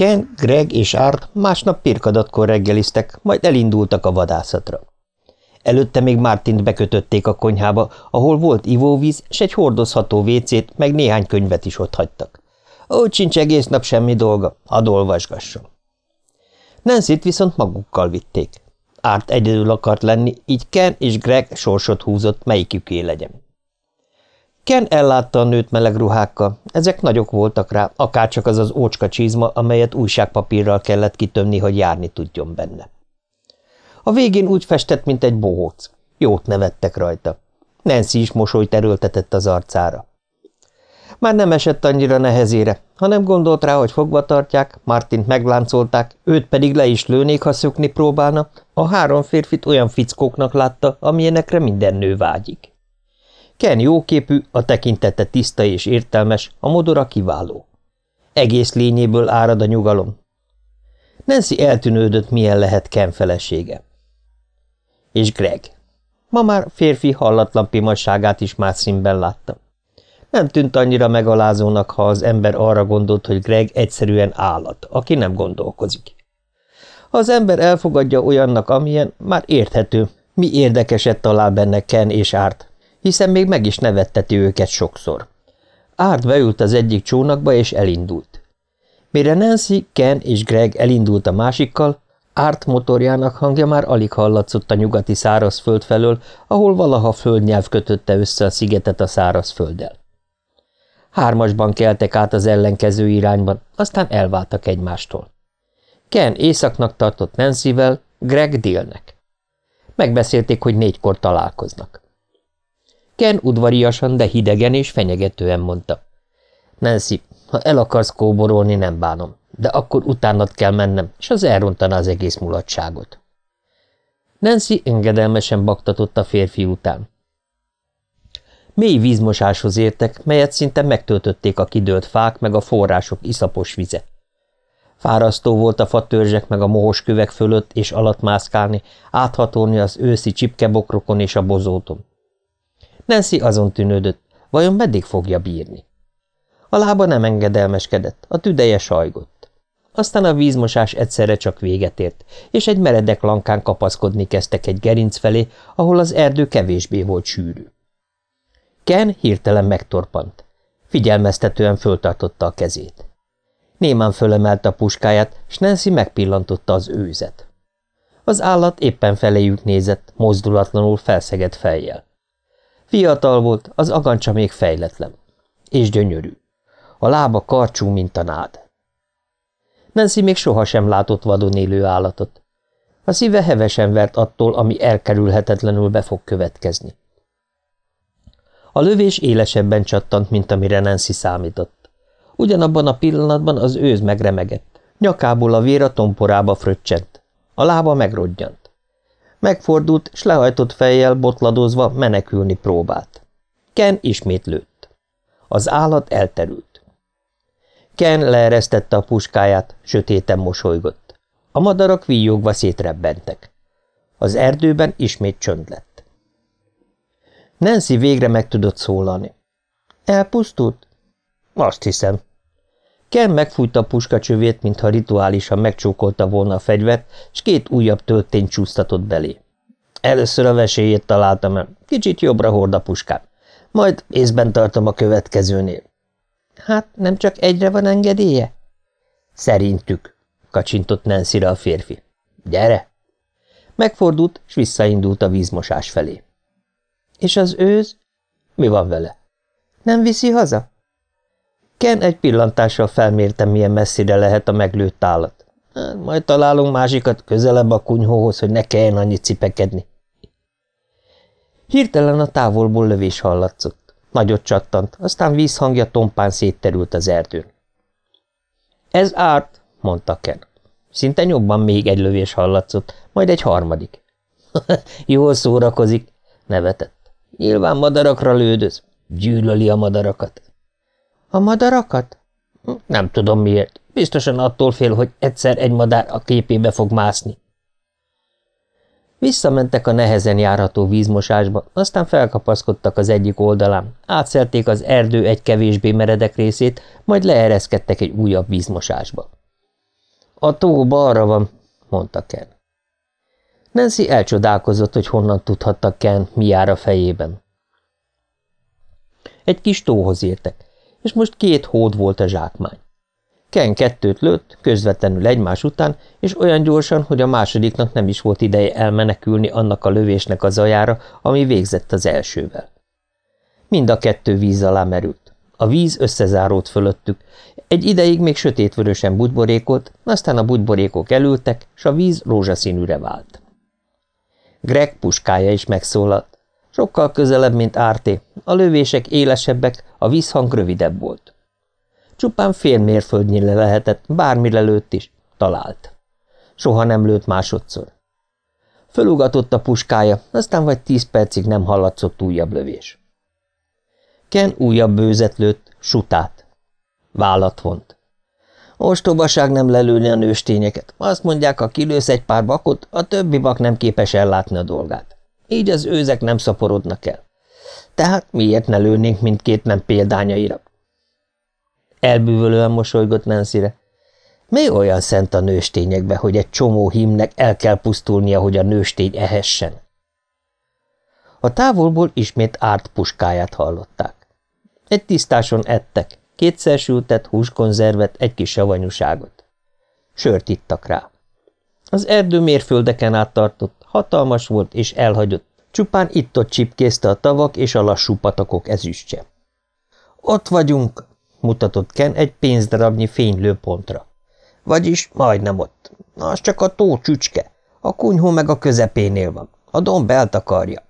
Ken, Greg és Art másnap pirkadatkor reggeliztek, majd elindultak a vadászatra. Előtte még Mártint bekötötték a konyhába, ahol volt ivóvíz, s egy hordozható vécét, meg néhány könyvet is ott hagytak. Úgy sincs egész nap semmi dolga, hadd olvasgasson. nancy viszont magukkal vitték. Árt egyedül akart lenni, így Ken és Greg sorsot húzott, melyiküké legyen. Ken ellátta a nőt meleg ruhákkal, ezek nagyok voltak rá, akárcsak az az ócska csizma, amelyet újságpapírral kellett kitömni, hogy járni tudjon benne. A végén úgy festett, mint egy bohóc. Jót nevettek rajta. Nancy is mosolyt erőltetett az arcára. Már nem esett annyira nehezére, hanem gondolt rá, hogy fogva tartják, Martint megláncolták, őt pedig le is lőnék, ha szökni próbálna, a három férfit olyan fickóknak látta, amilyenekre minden nő vágyik. Ken jóképű, a tekintete tiszta és értelmes, a modora kiváló. Egész lényéből árad a nyugalom. Nancy eltűnődött, milyen lehet Ken felesége. És Greg. Ma már férfi hallatlan pimasságát is más színben látta. Nem tűnt annyira megalázónak, ha az ember arra gondolt, hogy Greg egyszerűen állat, aki nem gondolkozik. Ha az ember elfogadja olyannak, amilyen, már érthető, mi érdekeset talál benne Ken és Árt, hiszen még meg is nevetteti őket sokszor. Árt beült az egyik csónakba, és elindult. Mire Nancy, Ken és Greg elindult a másikkal, Árt motorjának hangja már alig hallatszott a nyugati szárazföld felől, ahol valaha földnyelv kötötte össze a szigetet a szárazfölddel. Hármasban keltek át az ellenkező irányban, aztán elváltak egymástól. Ken északnak tartott Nancyvel, Greg délnek. Megbeszélték, hogy négykor találkoznak. Ken udvariasan, de hidegen és fenyegetően mondta. Nancy, ha el akarsz kóborolni, nem bánom, de akkor utánat kell mennem, és az elrontaná az egész mulatságot. Nancy engedelmesen baktatott a férfi után. Mély vízmosáshoz értek, melyet szinte megtöltötték a kidőlt fák meg a források iszapos vize. Fárasztó volt a fatörzsek meg a mohos kövek fölött és alatt mászkálni, áthatolni az őszi csipkebokrokon és a bozóton. Nancy azon tűnődött, vajon meddig fogja bírni. A lába nem engedelmeskedett, a tüdeje sajgott. Aztán a vízmosás egyszerre csak véget ért, és egy meredek lankán kapaszkodni kezdtek egy gerinc felé, ahol az erdő kevésbé volt sűrű. Ken hirtelen megtorpant. Figyelmeztetően föltartotta a kezét. Némán fölemelte a puskáját, s Nancy megpillantotta az őzet. Az állat éppen feléjük nézett, mozdulatlanul felszegett fejjel. Fiatal volt, az agancsa még fejletlen. És gyönyörű. A lába karcsú, mint a nád. Nancy még sohasem látott vadon élő állatot. A szíve hevesen vert attól, ami elkerülhetetlenül be fog következni. A lövés élesebben csattant, mint amire Nancy számított. Ugyanabban a pillanatban az őz megremegett. Nyakából a vér a tomporába fröccsent. A lába megrodjant. Megfordult, s lehajtott fejjel botladozva menekülni próbált. Ken ismét lőtt. Az állat elterült. Ken leeresztette a puskáját, sötéten mosolygott. A madarak víjogva szétrebbentek. Az erdőben ismét csönd lett. Nancy végre meg tudott szólalni. Elpusztult? Azt hiszem. Ken megfújta a puskacsövét, mintha rituálisan megcsókolta volna a fegyvert, és két újabb töltény csúsztatott belé. Először a vesélyét találtam el, kicsit jobbra hord a puskám. Majd észben tartom a következőnél. Hát nem csak egyre van engedélye? Szerintük, kacsintott nancy a férfi. Gyere! Megfordult, és visszaindult a vízmosás felé. És az őz? Mi van vele? Nem viszi haza? Ken egy pillantással felmérte, milyen messzire lehet a meglőtt állat. Hát, majd találunk másikat közelebb a kunyhóhoz, hogy ne kelljen annyit cipekedni. Hirtelen a távolból lövés hallatszott. Nagyot csattant, aztán vízhangja tompán szétterült az erdőn. Ez árt, mondta Ken. Szinte nyobban még egy lövés hallatszott, majd egy harmadik. Jól szórakozik, nevetett. Nyilván madarakra lődöz. Gyűlöli a madarakat. A madarakat? Nem tudom miért. Biztosan attól fél, hogy egyszer egy madár a képébe fog mászni. Visszamentek a nehezen járható vízmosásba, aztán felkapaszkodtak az egyik oldalán, átszelték az erdő egy kevésbé meredek részét, majd leereszkedtek egy újabb vízmosásba. A tó balra van, mondta Ken. Nancy elcsodálkozott, hogy honnan tudhatta Ken, mi jár a fejében. Egy kis tóhoz értek, és most két hód volt a zsákmány. Ken kettőt lőtt, közvetlenül egymás után, és olyan gyorsan, hogy a másodiknak nem is volt ideje elmenekülni annak a lövésnek a zajára, ami végzett az elsővel. Mind a kettő víz alá merült. A víz összezáródt fölöttük. Egy ideig még sötétvörösen budborékolt, aztán a budborékok elültek, s a víz rózsaszínűre vált. Greg puskája is megszólalt. Sokkal közelebb, mint Árté. A lövések élesebbek, a vízhang rövidebb volt. Csupán fél mérföldnyire lehetett, bármire lőtt is, talált. Soha nem lőtt másodszor. Fölugatott a puskája, aztán vagy tíz percig nem hallatszott újabb lövés. Ken újabb bőzet lőtt, sutát. Vállat vont. Ostobaság nem lelőni a nőstényeket. Azt mondják, ha kilősz egy pár bakot, a többi bak nem képes ellátni a dolgát. Így az őzek nem szaporodnak el. Tehát miért ne lőnénk mindkét nem példányaira? Elbűvölően mosolygott Nancyre. Mi olyan szent a nőstényekbe, hogy egy csomó hímnek el kell pusztulnia, hogy a nőstény ehessen? A távolból ismét árt puskáját hallották. Egy tisztáson ettek, kétszer sültett húskonzervet, egy kis savanyúságot. Sört ittak rá. Az erdő mérföldeken át tartott, hatalmas volt és elhagyott, csupán itt-ott csipkészte a tavak és a lassú patakok ezüstje. Ott vagyunk, mutatott Ken egy pénzdarabnyi fénylő pontra. Vagyis majdnem ott. Az csak a tó csücske. A kunyhó meg a közepénél van. A domb eltakarja.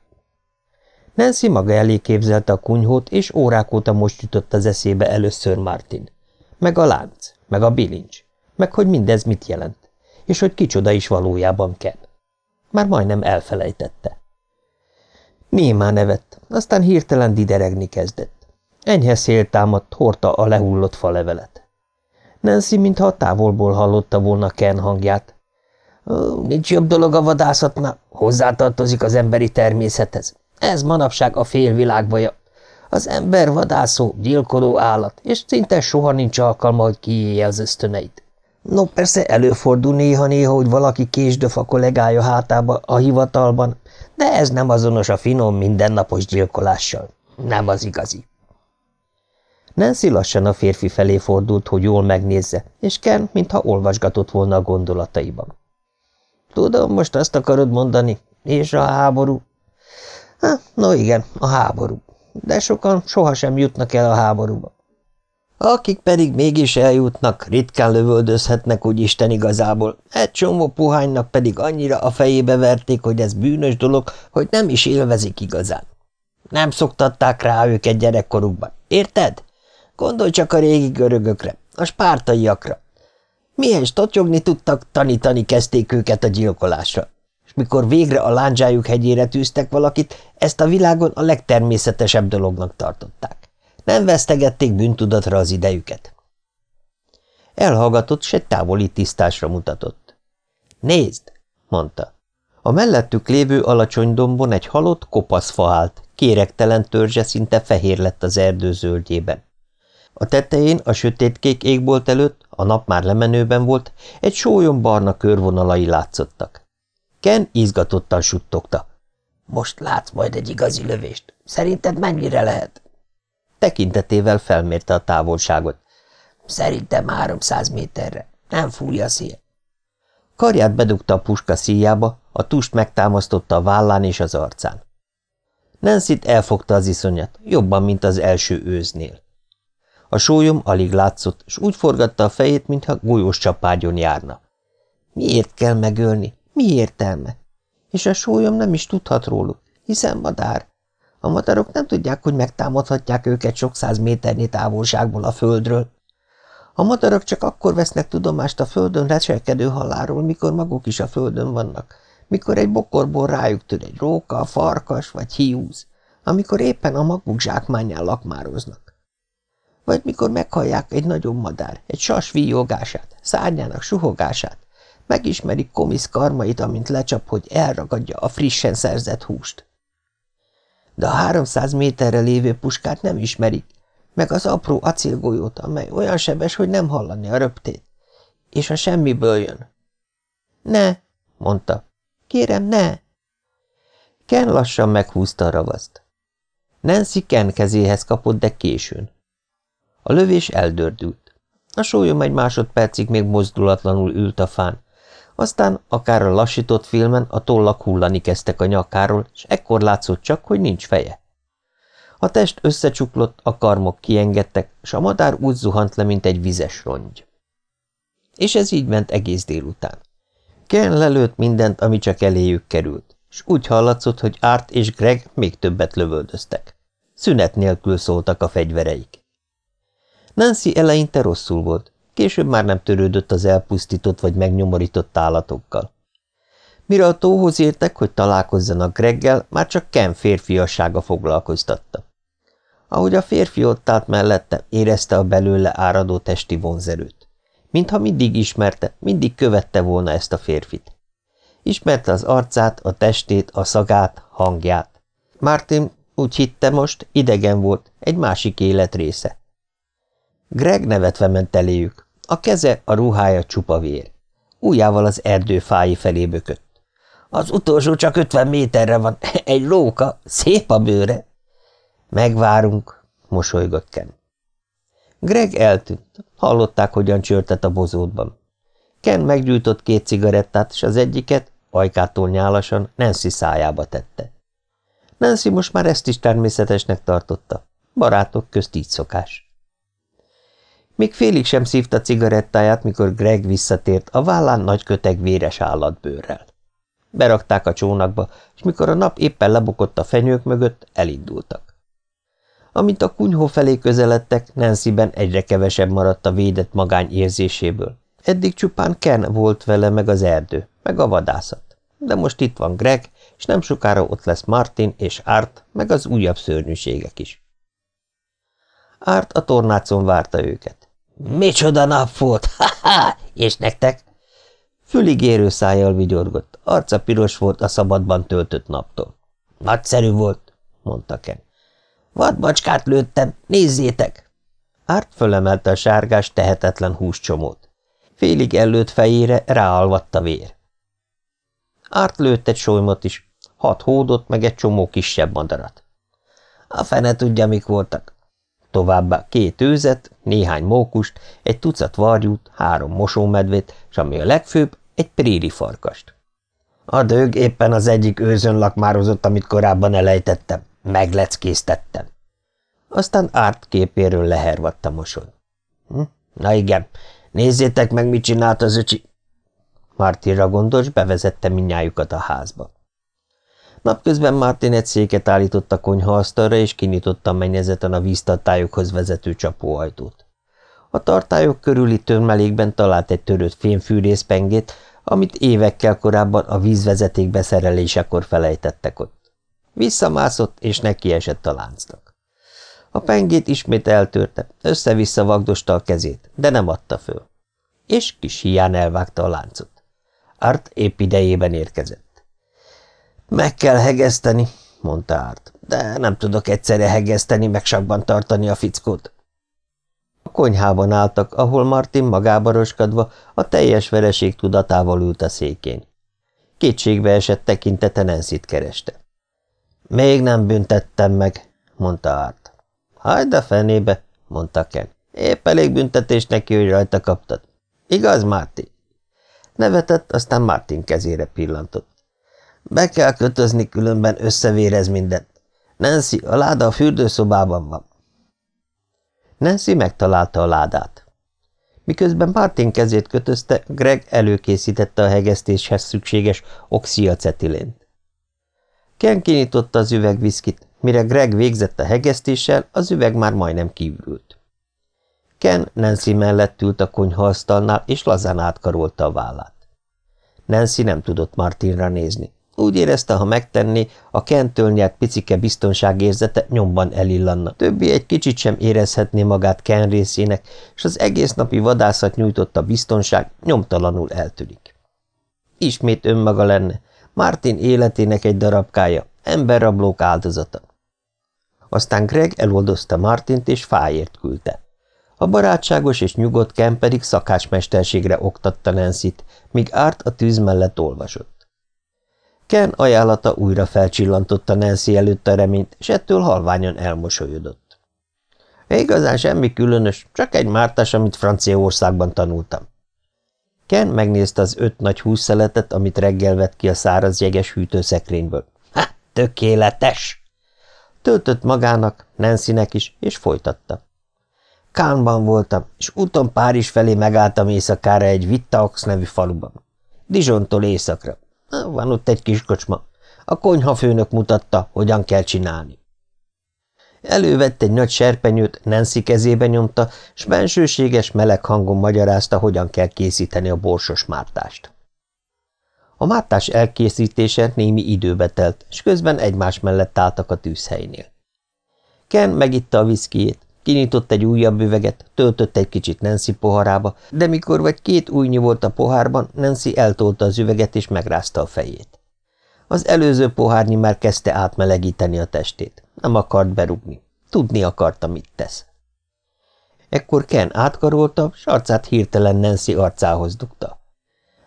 Nancy maga elé képzelte a kunyhót, és órák óta most jutott az eszébe először Martin. Meg a lánc, meg a bilincs, meg hogy mindez mit jelent, és hogy kicsoda is valójában Ken. Már majdnem elfelejtette. Némá nevett, aztán hirtelen dideregni kezdett. Enyhe szél támadt, hordta a lehullott falevelet. Nancy, mintha a távolból hallotta volna Ken hangját. Nincs jobb dolog a vadászatnál, hozzátartozik az emberi természethez. Ez manapság a félvilág baja. Az ember vadászó, gyilkoló állat, és szinte soha nincs alkalma, hogy kiélje az ösztöneit. No, persze előfordul néha-néha, hogy valaki késdöf a kollégája hátába a hivatalban, de ez nem azonos a finom, mindennapos gyilkolással. Nem az igazi. Nancy lassan a férfi felé fordult, hogy jól megnézze, és Ken, mintha olvasgatott volna a gondolataiban. Tudom, most azt akarod mondani, és a háború? Ha, no igen, a háború. De sokan sohasem jutnak el a háborúba. Akik pedig mégis eljutnak, ritkán lövöldözhetnek úgy Isten igazából, egy csomó puhánynak pedig annyira a fejébe verték, hogy ez bűnös dolog, hogy nem is élvezik igazán. Nem szoktatták rá őket gyerekkorukban, érted? Gondolj csak a régi görögökre, a spártaiakra. Milyen totyogni tudtak, tanítani kezdték őket a gyilkolásra. És mikor végre a lándzsájuk hegyére tűztek valakit, ezt a világon a legtermészetesebb dolognak tartották. Nem vesztegették bűntudatra az idejüket. Elhallgatott, s egy távoli tisztásra mutatott. Nézd, mondta. A mellettük lévő alacsony dombon egy halott kopaszfa állt, kérektelen törzse szinte fehér lett az erdő zöldjében. A tetején, a sötétkék égbolt előtt, a nap már lemenőben volt, egy sólyom barna körvonalai látszottak. Ken izgatottan suttogta. Most látsz majd egy igazi lövést. Szerinted mennyire lehet? Tekintetével felmérte a távolságot. Szerintem háromszáz méterre. Nem fúj a szél. Karját bedugta a puska szíjába, a tust megtámasztotta a vállán és az arcán. nancy elfogta az iszonyat, jobban, mint az első őznél. A sólyom alig látszott, és úgy forgatta a fejét, mintha golyós csapágyon járna. Miért kell megölni? Mi értelme? És a sólyom nem is tudhat róluk, hiszen madár. A madarok nem tudják, hogy megtámadhatják őket sok száz méternyi távolságból a földről. A madarak csak akkor vesznek tudomást a földön reselkedő halálról, mikor maguk is a földön vannak, mikor egy bokorból rájuk tör egy róka, farkas vagy hiúz, amikor éppen a maguk zsákmányán lakmároznak. Vagy mikor meghallják egy nagyobb madár, egy sas víjogását, szárnyának suhogását, megismerik komisz karmait, amint lecsap, hogy elragadja a frissen szerzett húst. De a háromszáz méterre lévő puskát nem ismerik, meg az apró acélgolyót, amely olyan sebes, hogy nem hallani a röptét. És a semmiből jön. Ne, mondta. Kérem, ne. Ken lassan meghúzta a ravaszt. Nancy Ken kezéhez kapott, de későn. A lövés eldördült. A sólyom egy másodpercig még mozdulatlanul ült a fán, aztán, akár a lassított filmen, a tollak hullani kezdtek a nyakáról, és ekkor látszott csak, hogy nincs feje. A test összecsuklott, a karmok kiengedtek, és a madár úgy zuhant le, mint egy vizes rongy. És ez így ment egész délután. Ken lelőtt mindent, ami csak eléjük került, és úgy hallatszott, hogy Art és Greg még többet lövöldöztek. Szünet nélkül szóltak a fegyvereik. Nancy eleinte rosszul volt, később már nem törődött az elpusztított vagy megnyomorított állatokkal. Mire a tóhoz értek, hogy találkozzanak Greggel, már csak Ken férfiassága foglalkoztatta. Ahogy a férfi ott állt mellette, érezte a belőle áradó testi vonzerőt. Mintha mindig ismerte, mindig követte volna ezt a férfit. Ismerte az arcát, a testét, a szagát, hangját. Martin úgy hitte most, idegen volt, egy másik élet része. Greg nevetve ment eléjük. A keze, a ruhája csupa vér. Újjával az erdő fái felé bökött. Az utolsó csak ötven méterre van. Egy róka, szép a bőre. Megvárunk, mosolygott Ken. Greg eltűnt. Hallották, hogyan csörtet a bozótban. Ken meggyújtott két cigarettát, és az egyiket, ajkától nyálasan, Nancy szájába tette. Nancy most már ezt is természetesnek tartotta. Barátok közt így szokás. Még félig sem szívta cigarettáját, mikor Greg visszatért, a vállán nagy köteg véres állatbőrrel. Berakták a csónakba, és mikor a nap éppen lebukott a fenyők mögött, elindultak. Amint a kunyhó felé közeledtek, Nancyben egyre kevesebb maradt a védett magány érzéséből. Eddig csupán Ken volt vele meg az erdő, meg a vadászat. De most itt van Greg, és nem sokára ott lesz Martin és Art, meg az újabb szörnyűségek is. Art a tornácon várta őket. Micsoda nap volt! Ha-ha! És nektek? Füligérő szájjal vigyorgott, arca piros volt a szabadban töltött naptól. Nagyszerű volt, mondta Ken. Vadbacskát lőttem, nézzétek! Árt fölemelte a sárgás, tehetetlen húscsomót. Félig ellőtt fejére ráalvatta vér. Árt lőtt egy solymot is, hat hódot, meg egy csomó kisebb madarat. A fene tudja, mik voltak. Továbbá két őzet, néhány mókust, egy tucat varjút, három mosómedvét, és ami a legfőbb, egy préri farkast. A dög éppen az egyik őzön lakmározott, amit korábban elejtettem. Megleckéztettem. Aztán árt képéről lehervadt a mosoly. Hm? Na igen, nézzétek meg, mit csinált az öcsi. Martinra gondolt, s bevezette minnyájukat a házba. Napközben Martin egy széket állított a konyhaasztalra, és kinyitotta a mennyezeten a víztartályokhoz vezető csapóajtót. A tartályok körüli törmelékben talált egy törött fémfűrészpengét, amit évekkel korábban a vízvezeték beszerelésekor felejtettek ott. Visszamászott, és nekiesett a láncnak. A pengét ismét eltörte, össze-vissza vagdosta a kezét, de nem adta föl. És kis hián elvágta a láncot. Art épp idejében érkezett. Meg kell hegeszteni, mondta Árt, de nem tudok egyszerre hegeszteni, meg sakban tartani a fickót. A konyhában álltak, ahol Martin magába roskadva a teljes vereség tudatával ült a székén. Kétségbe esett tekintete Nancy-t kereste. Még nem büntettem meg, mondta Árt. Hagyd a fenébe, mondta Ken. Épp elég büntetés neki, hogy rajta kaptad. Igaz, Martin? Nevetett, aztán Martin kezére pillantott. Be kell kötözni, különben összevérez mindent. Nancy, a láda a fürdőszobában van. Nancy megtalálta a ládát. Miközben Martin kezét kötözte, Greg előkészítette a hegesztéshez szükséges oxiacetilént. Ken kinyitotta az üvegviszkit, mire Greg végzett a hegesztéssel, az üveg már majdnem kívült. Ken Nancy mellett ült a konyhaasztalnál, és lazán átkarolta a vállát. Nancy nem tudott Martinra nézni. Úgy érezte, ha megtenné, a Kentől nyert picike biztonságérzete nyomban elillanna. Többi egy kicsit sem érezhetné magát Ken részének, és az egész napi vadászat nyújtotta biztonság nyomtalanul eltűnik. Ismét önmaga lenne, Martin életének egy darabkája, emberrablók áldozata. Aztán Greg eloldozta Martint, és fáért küldte. A barátságos és nyugodt Ken pedig szakácsmesterségre oktatta Nancy-t, míg Árt a tűz mellett olvasott. Ken ajánlata újra felcsillantotta Nancy előtt a reményt, és ettől halványan elmosolyodott. Igazán semmi különös, csak egy mártás, amit Franciaországban tanultam. Ken megnézte az öt nagy húszszeletet, amit reggel vett ki a száraz jeges hűtőszekrényből. Ha, tökéletes! Töltött magának, Nancynek is, és folytatta. Kánban voltam, és úton Párizs felé megálltam éjszakára egy Vittaox nevű faluban. Dizontól éjszakra. Van ott egy kis kocsma. A konyhafőnök mutatta, hogyan kell csinálni. Elővett egy nagy serpenyőt, Nancy kezébe nyomta, s bensőséges, meleg hangon magyarázta, hogyan kell készíteni a borsos mártást. A mártás elkészítése némi időbe telt, és közben egymás mellett álltak a tűzhelynél. Ken megitta a viszkijét, kinyitott egy újabb üveget, töltött egy kicsit Nancy poharába, de mikor vagy két újnyi volt a pohárban, Nancy eltolta az üveget és megrázta a fejét. Az előző pohárnyi már kezdte átmelegíteni a testét. Nem akart berúgni. Tudni akarta, mit tesz. Ekkor Ken átkarolta, s arcát hirtelen Nancy arcához dugta.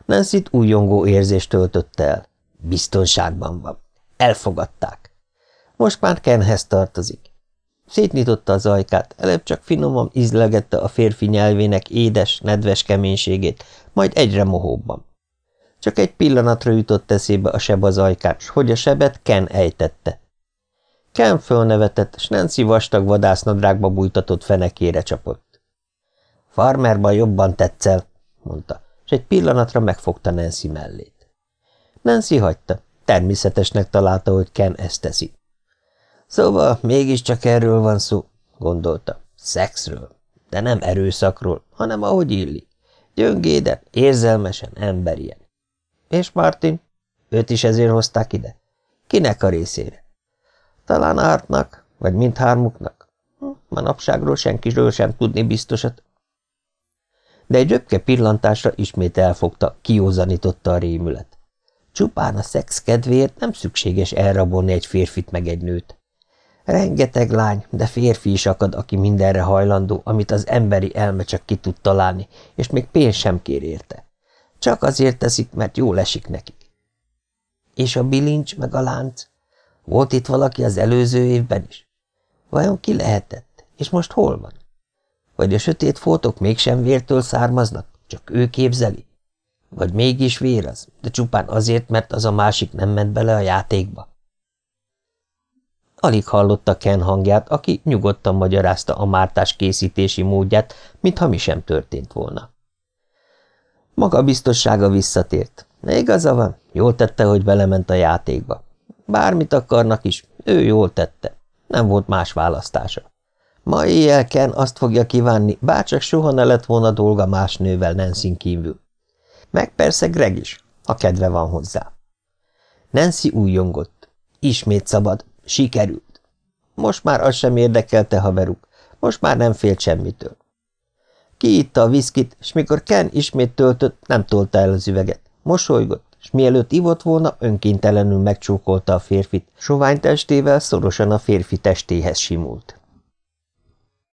Nancy-t újongó érzést töltötte el. Biztonságban van. Elfogadták. Most már Kenhez tartozik. Szétnyitotta az ajkát, előbb csak finoman ízlegette a férfi nyelvének édes, nedves keménységét, majd egyre mohóbban. Csak egy pillanatra jutott eszébe a seb az ajkán, s hogy a sebet Ken ejtette. Ken fölnevetett, s Nancy vastag vadásznadrágba bújtatott fenekére csapott. Farmerban jobban tetszel, mondta, és egy pillanatra megfogta Nancy mellét. Nancy hagyta, természetesnek találta, hogy Ken ezt teszi. Szóval mégiscsak erről van szó, gondolta. Szexről. De nem erőszakról, hanem ahogy illik. Gyöngéden, érzelmesen, emberien. És Martin? Őt is ezért hozták ide? Kinek a részére? Talán Ártnak, vagy mindhármuknak? Hm, manapságról senkiről sem tudni biztosat. De egy röpke pillantásra ismét elfogta, kiózanította a rémület. Csupán a szex kedvéért nem szükséges elrabolni egy férfit meg egy nőt. Rengeteg lány, de férfi is akad, aki mindenre hajlandó, amit az emberi elme csak ki tud találni, és még pénz sem kér érte. Csak azért teszik, mert jól esik nekik. És a bilincs meg a lánc? Volt itt valaki az előző évben is? Vajon ki lehetett? És most hol van? Vagy a sötét foltok mégsem vértől származnak, csak ő képzeli? Vagy mégis vér az, de csupán azért, mert az a másik nem ment bele a játékba? Alig hallotta Ken hangját, aki nyugodtan magyarázta a mártás készítési módját, mintha mi sem történt volna. Maga biztossága visszatért. Igaza van, jól tette, hogy belement a játékba. Bármit akarnak is, ő jól tette. Nem volt más választása. Ma éjjel Ken azt fogja kívánni, bárcsak soha ne lett volna dolga más nővel nancy kívül. Meg persze Greg is, ha kedve van hozzá. Nancy újjongott. Ismét szabad, Sikerült. Most már az sem érdekelte haveruk, most már nem félt semmitől. Kiitta a viszkit, és mikor Ken ismét töltött, nem tolta el az üveget. Mosolygott, és mielőtt ivott volna, önkéntelenül megcsókolta a férfit, sovány testével szorosan a férfi testéhez simult.